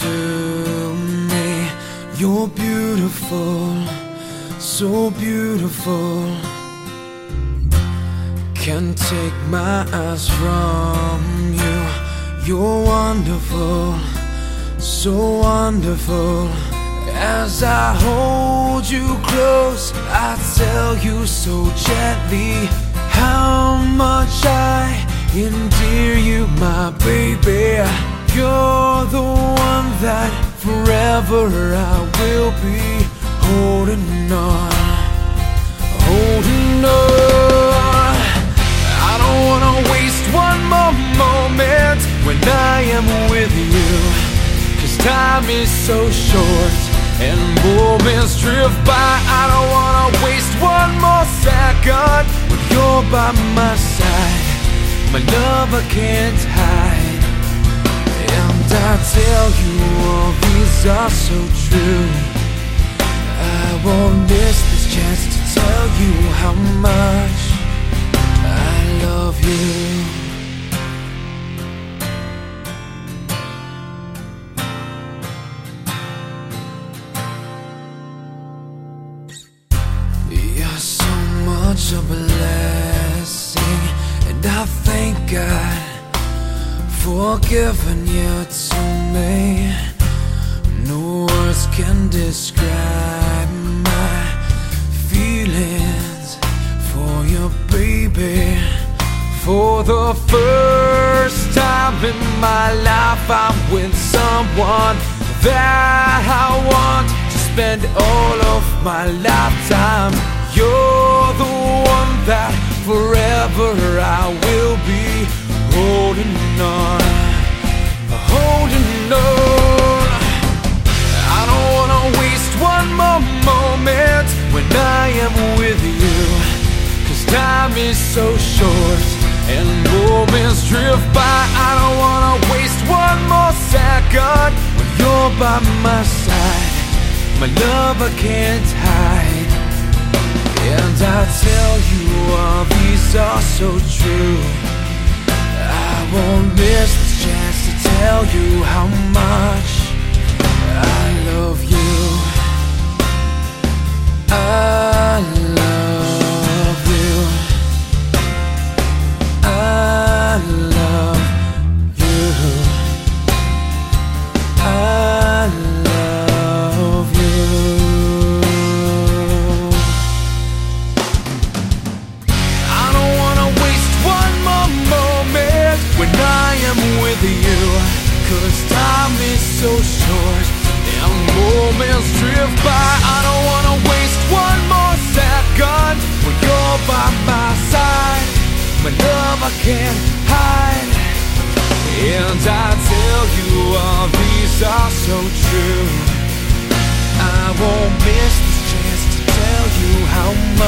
to me. You're beautiful, so beautiful. Can't take my eyes from you. You're wonderful, so wonderful. As I hold you close, I tell you so gently how much I endear you, my forever I will be holding on, holding on. I don't wanna waste one more moment when I am with you. Cause time is so short and moments drift by. I don't wanna waste one more second when you're by my side. My love I can't hide. And I tell you all these are so true. I won't miss this chance to tell you how much I love you. You're so much of a blessing, and I thank God for giving you to me. Can describe my feelings for you, baby. For the first time in my life, I'm with someone that I want to spend all of my lifetime. You're the one that forever I will be holding on, holding on. Time is so short and moments drift by. I don't wanna waste one more second when you're by my side. My love I can't hide. And I tell you all these are so true. Cause time is so short and moments drift by. I don't wanna waste one more second when you're by my side. My love I can't hide. And I tell you all these are so true. I won't miss this chance to tell you how much